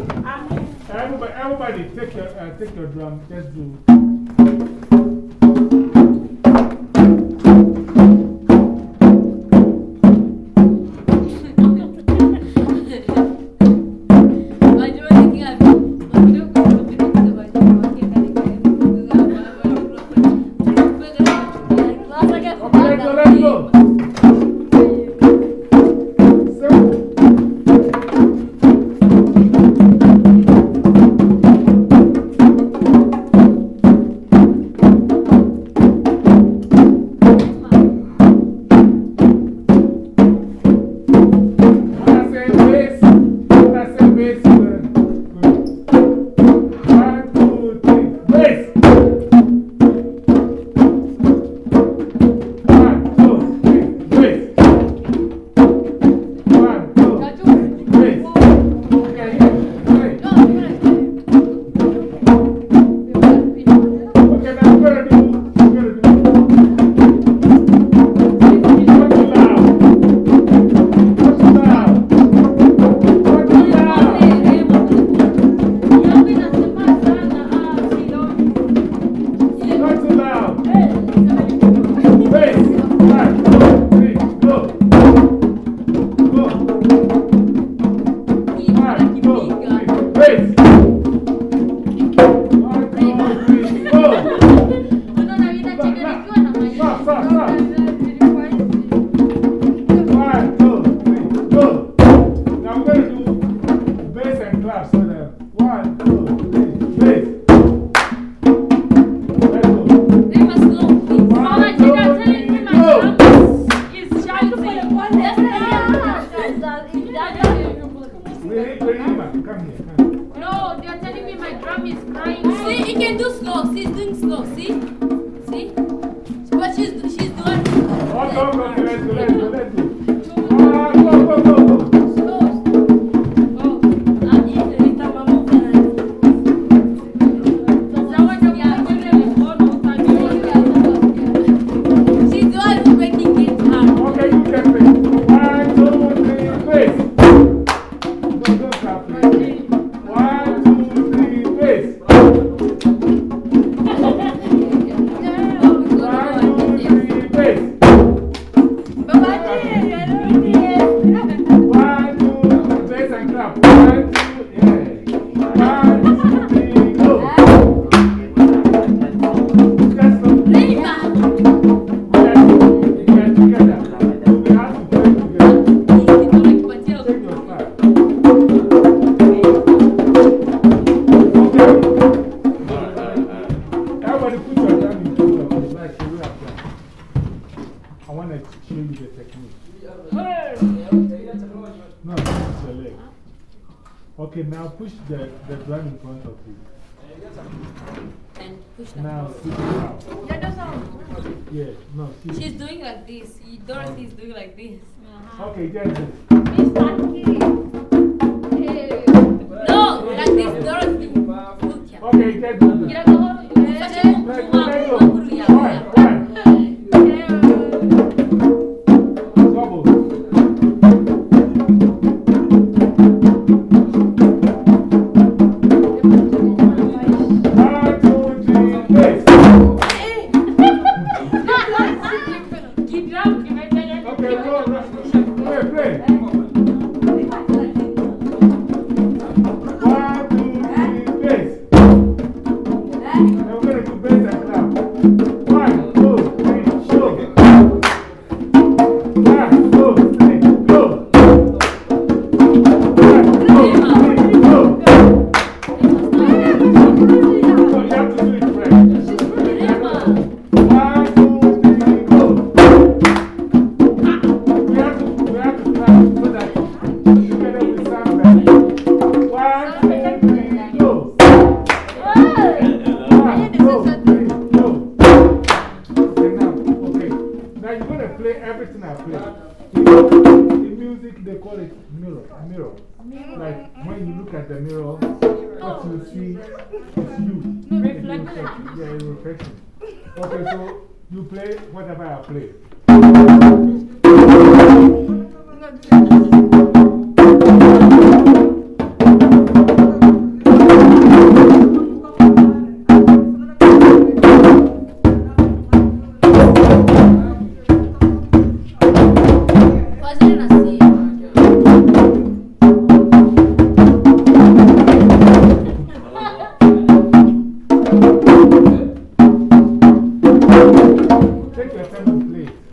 Amen. Everybody, everybody take, your, uh, take your drum, Let's do slow, sis. Yeah, no. She's doing like this. Dorothy is doing like this. Uh-huh. Okay, Like when you look at the mirror, what you see is you. Reflection. Yeah, reflection. Okay, so you play whatever I play. Take your time to.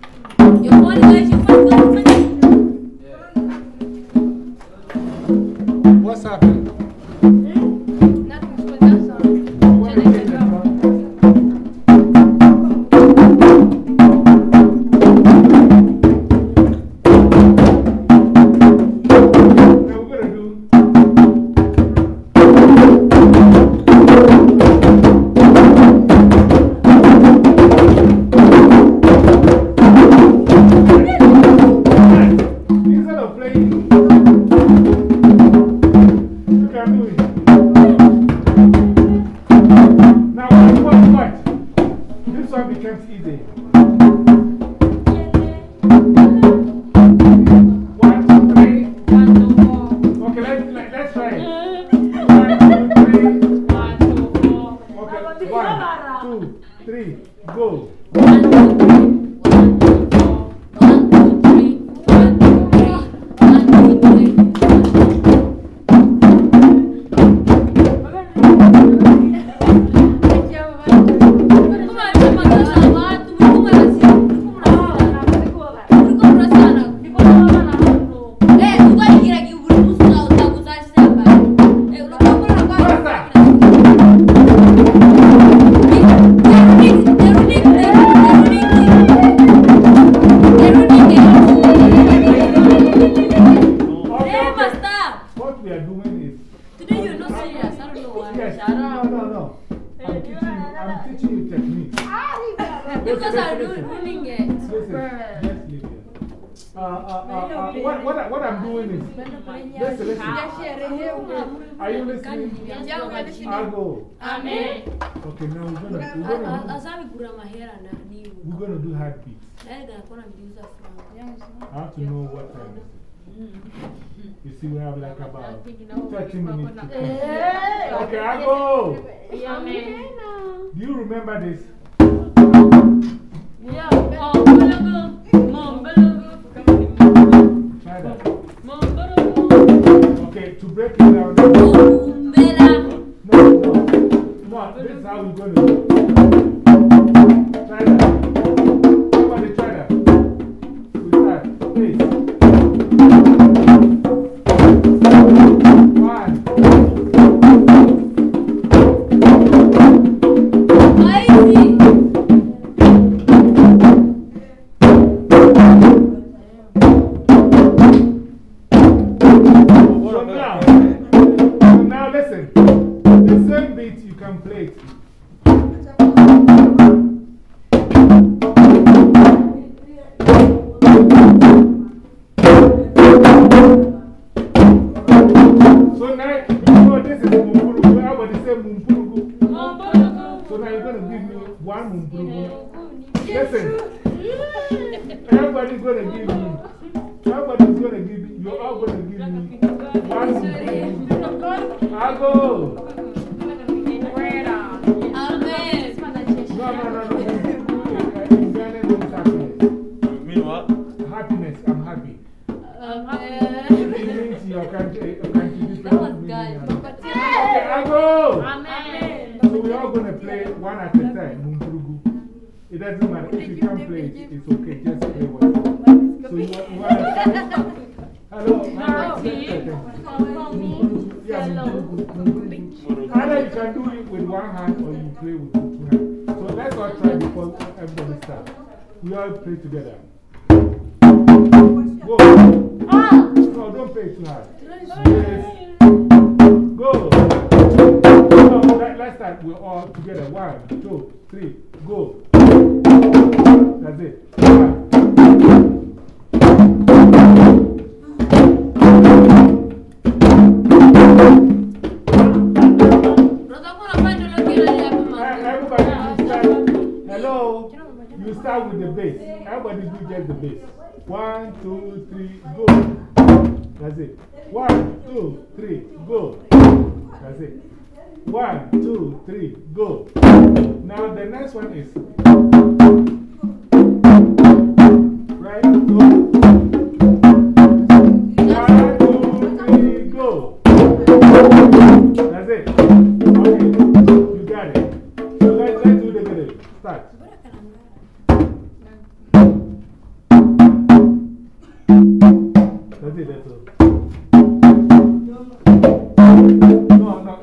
technique. Because I'm ruining it. Listen, yes. leave it. Uh, uh, uh, uh what, what, what I'm doing is. Listen, listen. Are you listening? Yeah, we're listening. I'll go. Amen. Okay, now we're going to. We're going to do hard. I have to know what time it is. You see, we have like about 30 minutes. Okay, I go. Yeah, Do you remember this? Yeah, Try that. Okay, to break it down. No, no, no. This is how we're going to do Play together.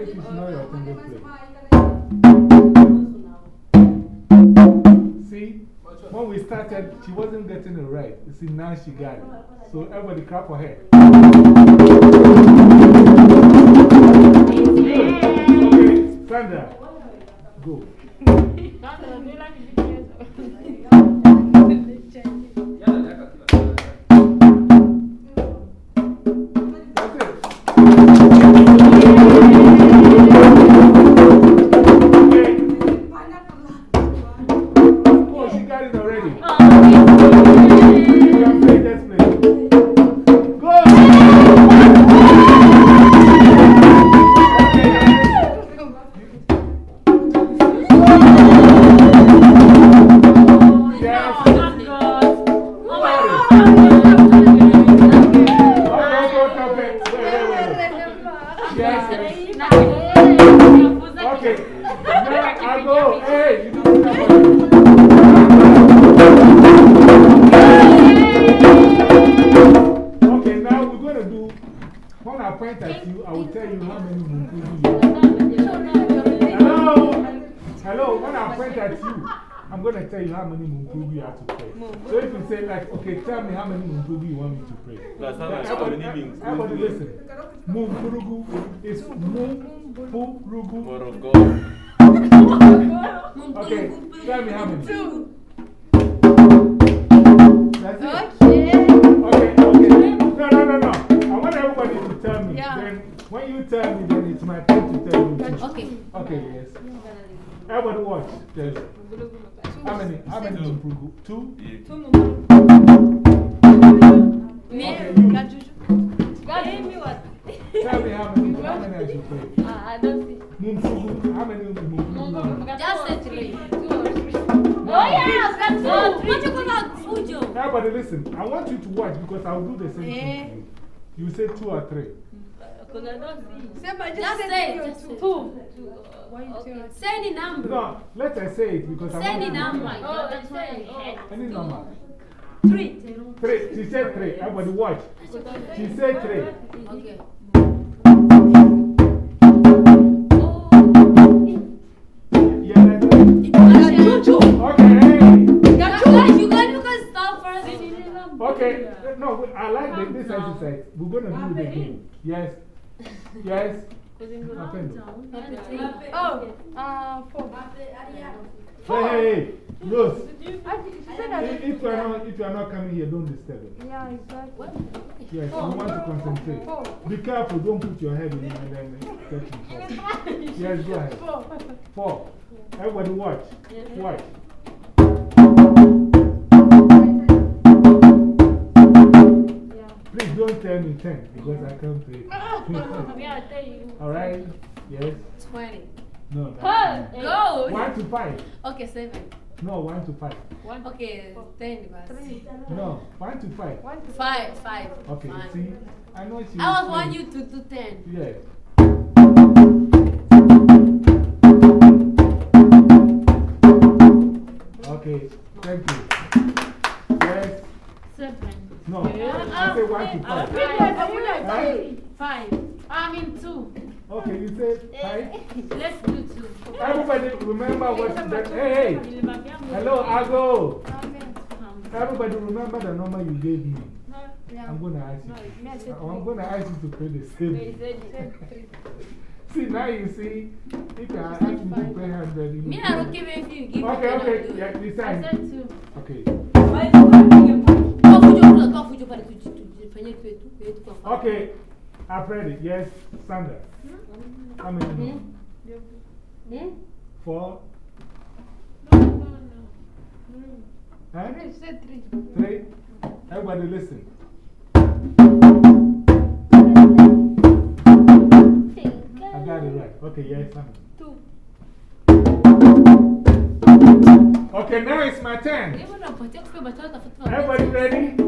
No, no, it is not your finger play. See, when we started, she wasn't getting it right. You see, now she got it. So everybody clap for her. Okay, Sandra, go. Like, okay, tell me how many Munkuzi you want me to pray. That's how much Everybody, how many Munkuzi? everybody listen. Munkurugu is Munkurugu. Morocco. Okay, tell me how many. Two. That's it. Okay. Okay, okay. No, no, no, no. I want everybody to tell me. Yeah. Then, when you tell me, then it's my turn to tell you. Okay. Okay, yes. Everybody watch. Yes. How many? How many? Two. Two? Me? God gave me what? Tell me how many, how many I should play. Ah, I don't see. Mumfugu. How many Mumfugu? Just say three. Two or three. No. Oh, yeah, I've got two. What you got? Fujo. Everybody listen. I want you to watch because I'll do the same thing to you. You say two or three. Because I don't see. Say, but Just just say say it. Just two. two. Why you Okay. Say any number. No, let her say it because I Say want any you to number. Oh, that's why I Any number. Three. Three. She said three. Everybody watch. She said three. Okay. Yeah, that's it. Got Okay, hey. Guys, you guys, you guys stop first. Okay, no, I like the, this exercise. We're going to do it again. Yes. Yes. Oh, uh, four. Hey, hey, hey. Rose, I, she said that. if, if, you are not, if you are not coming here, don't disturb it. Yeah, exactly. Yes, we want to oh, concentrate. Four. Be careful, don't put your head in and then touch it. Yes, go ahead. Four. Four. Everybody watch. Watch. Yeah. Please don't tell me 10 because I can't play. Yeah, I tell you. Alright? Yes? 20. No, no. Go. 1 to 5. Okay, seven. No, one to five. One, okay, 10 but. No, one to 5. 1 to 5. 5. Okay, one. see, I know it's you. I was want you to do ten. Yeah. Okay, thank you. Yes. Seven. No, yeah. I say one to five. Five. I, I, I, I, I, I, I, I, I, I, I, I, I, Everybody remember what that. Hey, hey. Hello, Ago. Everybody remember the number you gave me. I'm going to ask you. I said I'm going to ask you to play the same. See, now you see, if I ask you to play 100, you Me, I don't play. give if you give Okay, me okay, yeah, this I time. said two. Okay. Okay, I've read it. Yes, Sandra. How many? More? Hmm? Four. No, no, no. Huh? Three, say three. Three. Everybody listen. I got it right. Okay, yeah, yes, yeah, Two. Okay, now it's my turn. Hivyo unapatia kupewa batoto tafuta Everybody ready?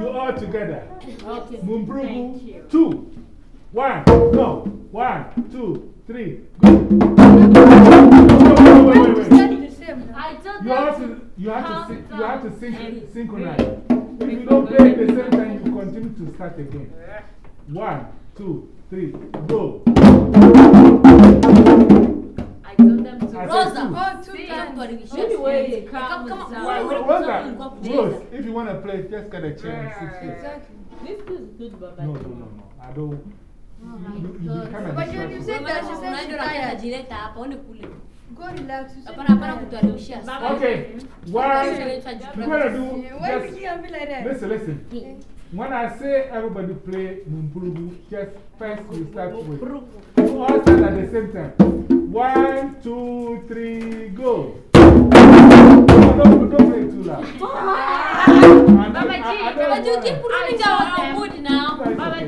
You all together. Okay. Mumbrugu. Two. One. No. One, two, three. Go. Wait, wait, wait, wait. Stand the same now. I told You have to, you have to, syn- you have to syn synchronize. If you don't play at the same time, you continue to start again. One, two, three, go. I told them to I said Rosa. two. Oh, two See, times. Kuharibisha. Anyway, Kama- calm kama- down. wewe Ro- Rosa, Rose, if you want to play, just get a chair and sit here. Exactly. This is good, Baba. No, no, no, no. I don't. Oh You, my you, you God. become a But you- you distraction. said Unaenda- that she said unaenda she's unataka tired. jileta hapa, one kule. Go relax. You said Hapana, you're hapana tired. kutuharibishia Baba. sana. Okay, one. Unaitwa We're going to do. Yeah, Why would Just, you be like that? listen, listen. When I say everybody play Mumpurugu, just first we start with. You all start at the same time. One, two, three, go. No, don't, don't play too loud. I don't- Baba G, I- I don't But you wanna- keep proving I our saw them. mood now. It's Baba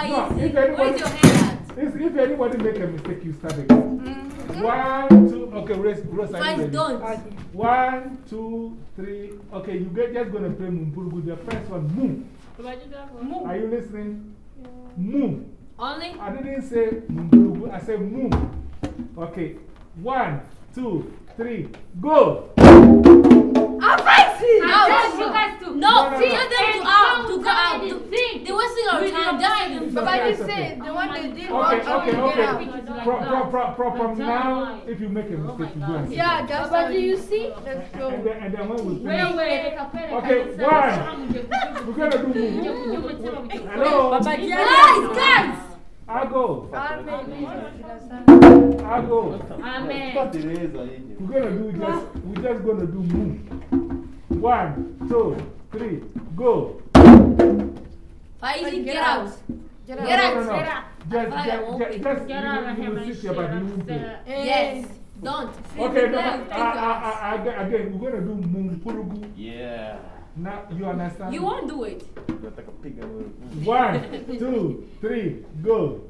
Come on, If- Faiz. no, if anybody- Where's your head If, if anybody make a mistake, you start again. mm. One, two, okay, Rose, Rose, at? are you Faiz, ready? don't. One, two, three. Okay, you get just gonna play Mumpurugu. The first one, move. Baba G, that one. Are you listening? Move. Only? I didn't say Mumpurugu, I said move. Okay, one, two, three, go. I'm fancy! I told you guys to. No, No, no, tell no. them to out, to go out. to- think. They wasting our With time. Just mind. let them But go. I just okay. said the one Oh they my did God. wrong, Okay, how okay, to get out. Like From, that. from, from, from, from But now, if you make a Oh mistake, you go and God. Yeah, down. that's Baba how you see? Let's go. And then, and then when we finish, Wewe, Okay, kabisa. one. Mje- mje- we're gonna do move. Hello? Guys, guys! I go. Amen. I go. Amen. We're gonna do just, we're just gonna do move. One, two, three, go. Faiz, get out. Get No, out. Get no, out. no, no. Get out. Just, Fire just, won't just, be. just, Get out of you, here, you man. will sit here, but you won't play. Hey. Yes. Don't. Okay, Sit now, there, I, take I, your ass. I, I, again- again, we're gonna do Mumpurugu. Yeah. Now, you understand? You won't do it. Nataka piga wewe. One, two, three, go.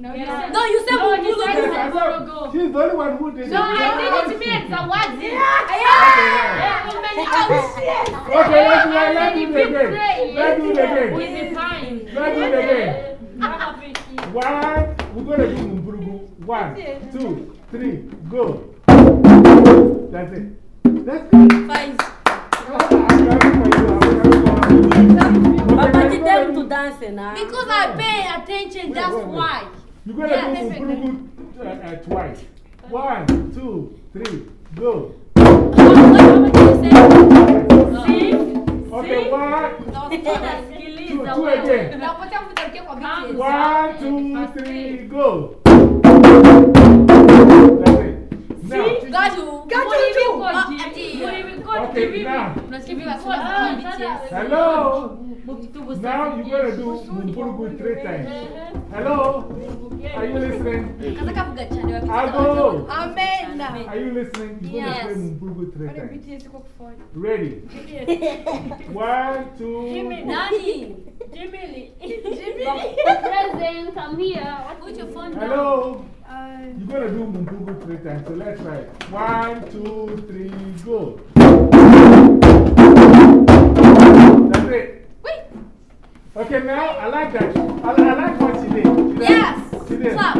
No, Get you out. said- No, you said No, he Mukulu. said Yes, it's I a said- go. She's the only one who did it. No, I did it to me as a what? Okay, Yeah, how many hours? Okay, let's, do it- let's do it again. Let's do it again. Is it fine? Let's do it again. One, we're gonna do Mumpurugu. One, two, three, go. That's it. That's good. Faiz. I'm clapping for you. I'm clapping for you. Okay, Baba now G, you're them gonna to do- dance now. Because I pay attention, that's wait, wait. why. You're gonna Yeah, do perfect. Mumpurugu uh, uh, twice. One, two, three, go. You? Okay, one, two, two again. Napotea mtu kwa BTS. One, two, three, go. That's it. Now, Gaju. Gaju. Ati- okay, now, Unasikia vile wasema kwa BTS. hello. Now you're gonna do Mumpurugu three times. Hello? Are you listening? Nataka kugachana wa BTS. Ago. Amen. Are you listening? You're gonna Yes. play Mumpurugu three Kwani times. BTS iko kufanya? Ready? One, two, Nani? Present, come here. What Put your phone down. hello. Uh, You're gonna do Mumpurugu three times. So let's try it. One, two, three, go. That's it. Okay, now I like that. I, I like what she did. She did. Yes. She did. Clap.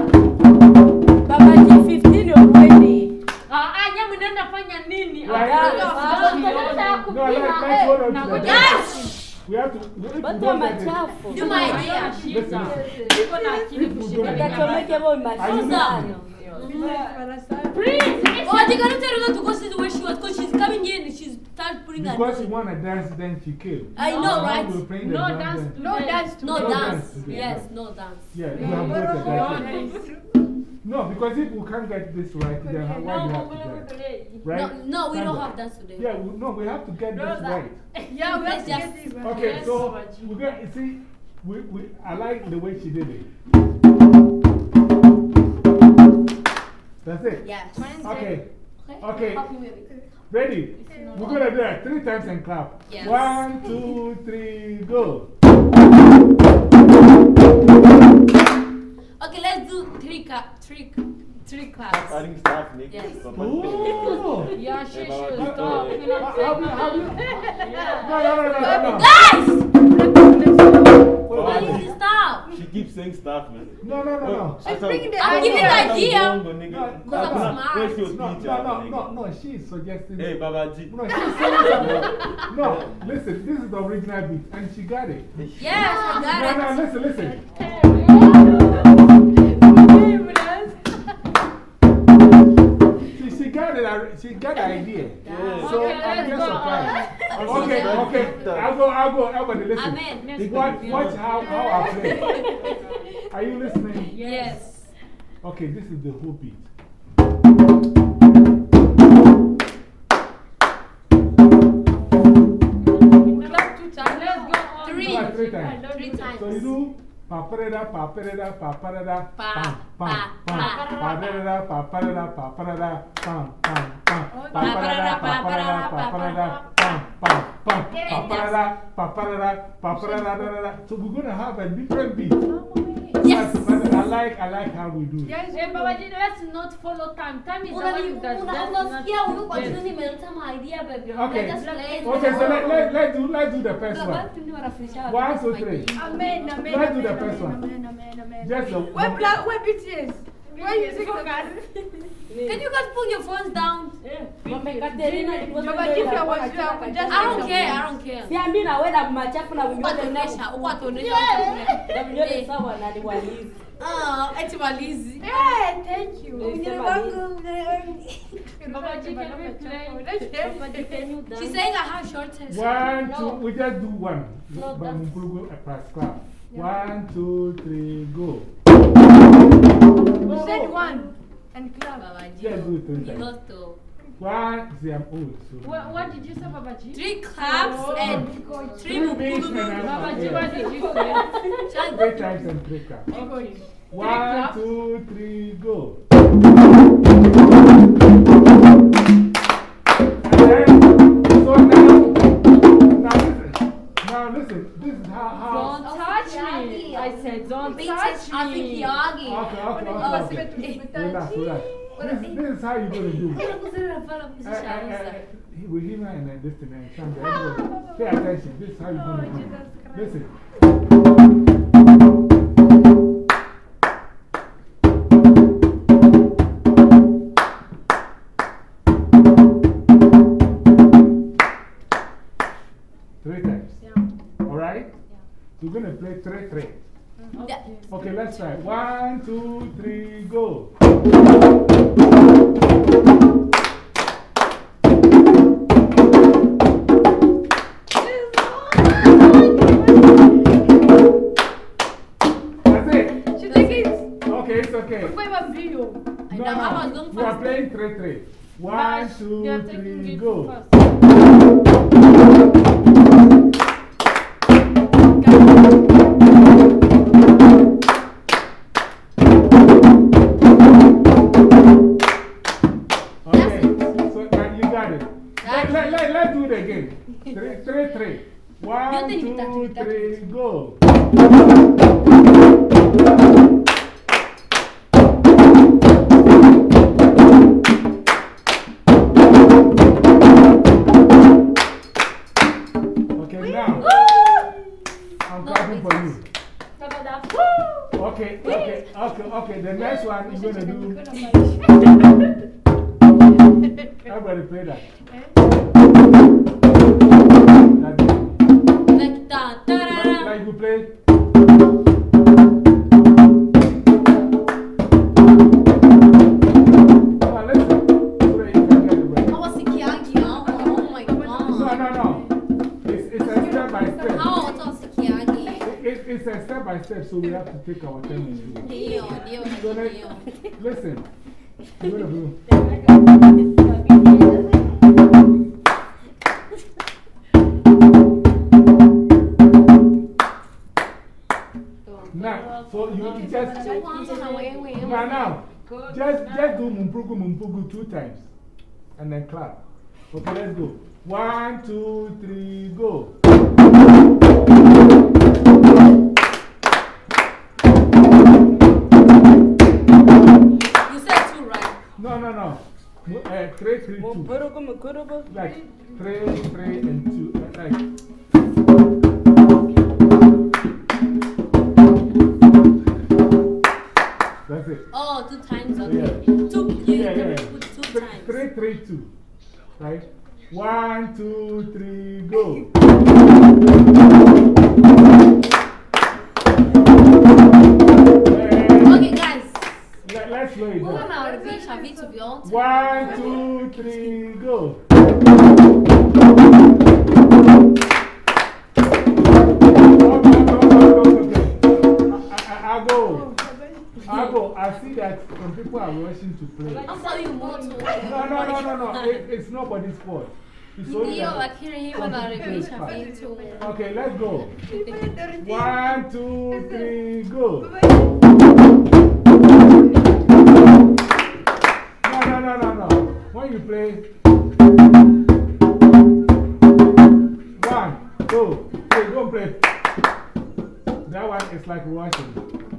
Baba G, 15 already. Ah, ah, nyama unaenda fanya nini? Right. Ah, No, ah, no, tunataka No, let's, kupima. let's hold on Na to ngoja- that. Yes. We have to. We Watu wa don't get it, machafu. Do my idea. listen, listen. Na akili kushika Watachomeke nyama. mashindano. Please, Oh, I think I don't tell her to go see the way she was because she's coming in and she's start putting her Because she wanna dance, then she came. I know, Now right? we're playing the No dance no dance No No dance. dance today. Yes, no dance. Yeah, you have both of that. No, because if we can't get this right, then how- why do we have to get it? Right? No, no, we don't have that today. Yeah, we, no, we have to get this right. Yeah, we have to just- get it right. Okay, so we're going to see, we, we, I like the way she did it. That's it. Yes. Okay, Okay. Help me with it. ready? We're going to do it three times and clap. Yes. One, two, three, go. Okay, let's three clap, three, three claps. I think staff Nick. Yes. Papa Ooh. Yeah, she Hey, should stop. hey, You know, How, how, how, Yeah. no, no, no, no, no, no. Guys! Wait, Why did you stop? She keeps saying staff, man. No, no, no, no. She's bringing the I'm giving idea. an idea. No, Because I'm no, smart. Where's your No, teacher? no, no, no, no, she's suggesting. Hey, Baba G. No, she's saying something. No, listen, this is the original beat, and she got it. Yes, I No, got it. no, listen, listen. Okay, I'll go, I'll go, everybody listen. Amen. Watch, watch how, how I play. Are you listening? Yes. Okay, this is the whole beat. Three. Times. Three times. So you do paparada, paparada, paparada, Pa, pam, pa, pam, pam, pa. paparada, paparada, paparada, pam, pam, pam, Paparada, paparada, paparada, pam, pam, da, da, da. So we're gonna have a different beat. Yes. But, but I like, I like how we do it. Yes, Hey, Babaji, let's not follow time. Time is the Una, one that una, not- yeah, we Yes. to inventa uma idea, baby. Okay. Let. Okay, so let, let, let's do, let's do the first one. One, two, three. Amen, amen. Let's do the amen, first one. Amen, amen, amen. Just the Where, black, where BTS? Where you sing Can you guys put your phones down? Mama Katerina ilikuwa Baba, give your words, you are I don't care, I don't care. Si mimi nawenda machafu na Uko winyote atuonesha, uko atuonesha. na winyote sawa na ni walizi. Ah, eti walizi. Yeah, thank you. Yes, Babaji, can we play? She's saying I have short hair. One, two, we just do one. No, But that's- we go a press clap. One, two, three, go. You said one and clap. Babaji. Just do it three You times. have to. One, see, I'm old. So What, what did you say, Babaji? Three claps oh, and three Three beats and Babaji, what did you say? Three times and three claps. Okay. One, claps? two, three, go. Now listen, this is how, Don't touch me. I said, don't Big touch sis, I think me. Yagi. okay, okay, okay, okay. Relax, relax. This, this is how you're going to do it. Uh, uh, uh, with him and this thing and Sandra, pay attention. This is how you're going to do it. Listen. We're going to play three, three. Okay, let's try. One, two, three, go. That's it. She take it. Okay, it's okay. No, no. We are playing three, three. One, Bash, two, three, go. One, te imitas, two, three, go. Okay, now I'm clapping for you. Okay, okay, okay, okay. The next one you're going to do. Everybody play that. vous plaît. Just, just do mumpugu mumpugu two times and then clap. Okay, let's go. One, two, three, go. You said two, right? No, no, no. Mu- Uh, three, three, two. Mukurubu, mukurubu. Like three, three, and two. Like. It. Oh, two times, okay. Yeah. Two, you Yeah, can yeah. put two Three, times. three, three, two. Right? One, two, three, go. Okay, guys. let, let's slow it down. na hora, bicho, a Vitor viu ontem. One, two, three, go. People to play. I'll tell you more to No, no, no, no, no. It, it's nobody's fault. It's only Dio, that- aqui na rima na hora, a Vitor. Okay, let's go. One, two, three, go. No, no, no, no, no. When you play, one, two, three, go and play. That one is like rushing.